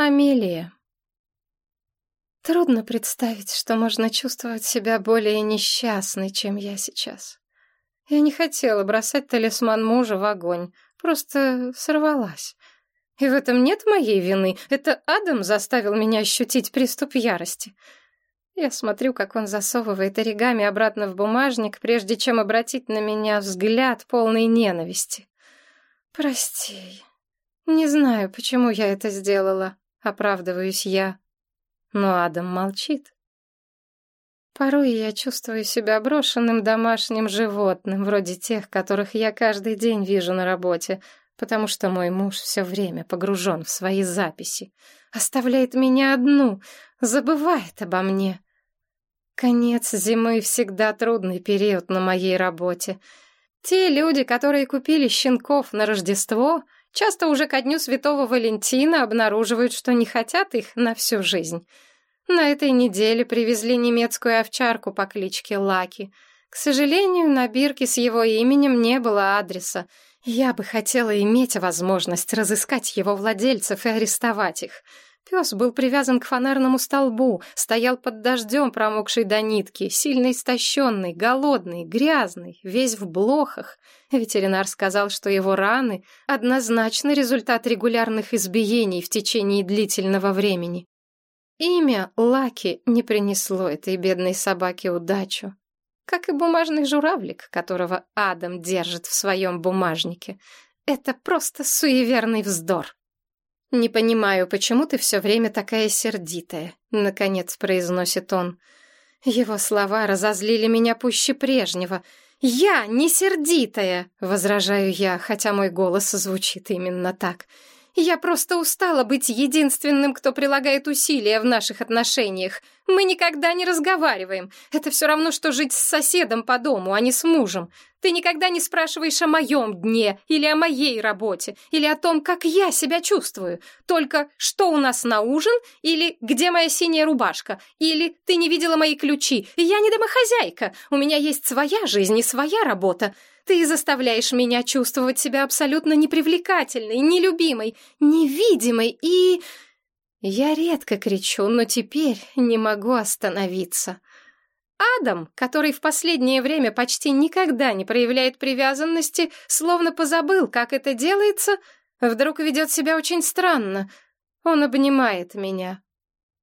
Амелия. Трудно представить, что можно чувствовать себя более несчастной, чем я сейчас. Я не хотела бросать талисман мужа в огонь, просто сорвалась. И в этом нет моей вины. Это Адам заставил меня ощутить приступ ярости. Я смотрю, как он засовывает оригами обратно в бумажник, прежде чем обратить на меня взгляд полный ненависти. Прости. Не знаю, почему я это сделала оправдываюсь я. Но Адам молчит. Порой я чувствую себя брошенным домашним животным, вроде тех, которых я каждый день вижу на работе, потому что мой муж все время погружен в свои записи, оставляет меня одну, забывает обо мне. Конец зимы всегда трудный период на моей работе. Те люди, которые купили щенков на Рождество — Часто уже ко дню Святого Валентина обнаруживают, что не хотят их на всю жизнь. На этой неделе привезли немецкую овчарку по кличке Лаки. К сожалению, на бирке с его именем не было адреса. Я бы хотела иметь возможность разыскать его владельцев и арестовать их. Пес был привязан к фонарному столбу, стоял под дождем, промокший до нитки, сильно истощенный, голодный, грязный, весь в блохах. Ветеринар сказал, что его раны — однозначно результат регулярных избиений в течение длительного времени. Имя Лаки не принесло этой бедной собаке удачу, как и бумажный журавлик, которого Адам держит в своем бумажнике. Это просто суеверный вздор. «Не понимаю, почему ты все время такая сердитая?» — наконец произносит он. Его слова разозлили меня пуще прежнего. «Я не сердитая!» — возражаю я, хотя мой голос звучит именно так. «Я просто устала быть единственным, кто прилагает усилия в наших отношениях. Мы никогда не разговариваем. Это все равно, что жить с соседом по дому, а не с мужем. Ты никогда не спрашиваешь о моем дне, или о моей работе, или о том, как я себя чувствую. Только что у нас на ужин, или где моя синяя рубашка, или ты не видела мои ключи. Я не домохозяйка, у меня есть своя жизнь и своя работа. Ты заставляешь меня чувствовать себя абсолютно непривлекательной, нелюбимой, невидимой и... Я редко кричу, но теперь не могу остановиться. Адам, который в последнее время почти никогда не проявляет привязанности, словно позабыл, как это делается, вдруг ведет себя очень странно. Он обнимает меня.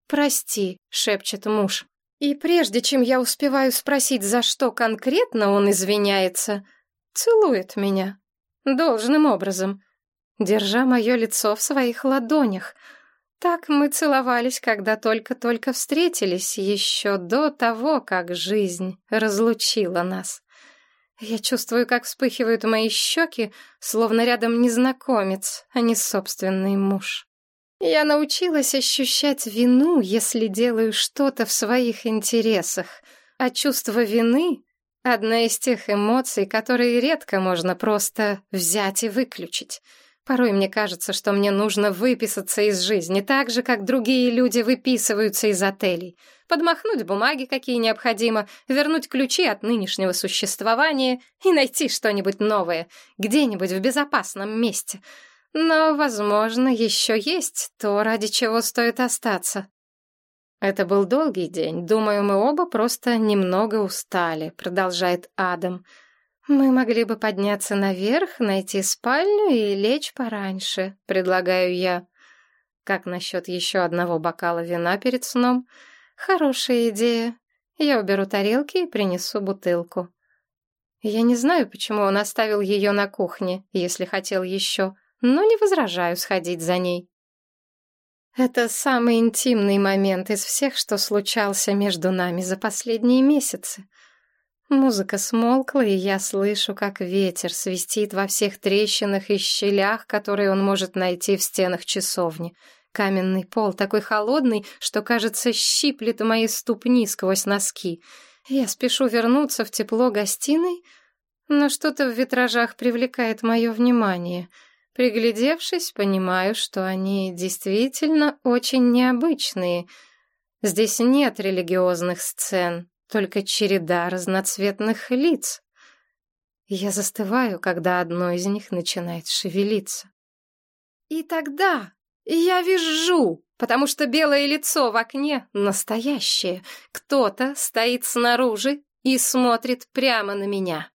«Прости», — шепчет муж. И прежде чем я успеваю спросить, за что конкретно он извиняется, целует меня. Должным образом, держа мое лицо в своих ладонях — так мы целовались, когда только-только встретились, еще до того, как жизнь разлучила нас. Я чувствую, как вспыхивают мои щеки, словно рядом незнакомец, а не собственный муж. Я научилась ощущать вину, если делаю что-то в своих интересах, а чувство вины — одна из тех эмоций, которые редко можно просто взять и выключить — Порой мне кажется, что мне нужно выписаться из жизни, так же, как другие люди выписываются из отелей. Подмахнуть бумаги, какие необходимо, вернуть ключи от нынешнего существования и найти что-нибудь новое, где-нибудь в безопасном месте. Но, возможно, еще есть то, ради чего стоит остаться. Это был долгий день. Думаю, мы оба просто немного устали, продолжает Адам. «Мы могли бы подняться наверх, найти спальню и лечь пораньше», — предлагаю я. «Как насчет еще одного бокала вина перед сном?» «Хорошая идея. Я уберу тарелки и принесу бутылку». Я не знаю, почему он оставил ее на кухне, если хотел еще, но не возражаю сходить за ней. Это самый интимный момент из всех, что случался между нами за последние месяцы. Музыка смолкла, и я слышу, как ветер свистит во всех трещинах и щелях, которые он может найти в стенах часовни. Каменный пол такой холодный, что, кажется, щиплет мои ступни сквозь носки. Я спешу вернуться в тепло гостиной, но что-то в витражах привлекает мое внимание. Приглядевшись, понимаю, что они действительно очень необычные. Здесь нет религиозных сцен, только череда разноцветных лиц. Я застываю, когда одно из них начинает шевелиться. И тогда Я вижу, потому что белое лицо в окне настоящее. Кто-то стоит снаружи и смотрит прямо на меня.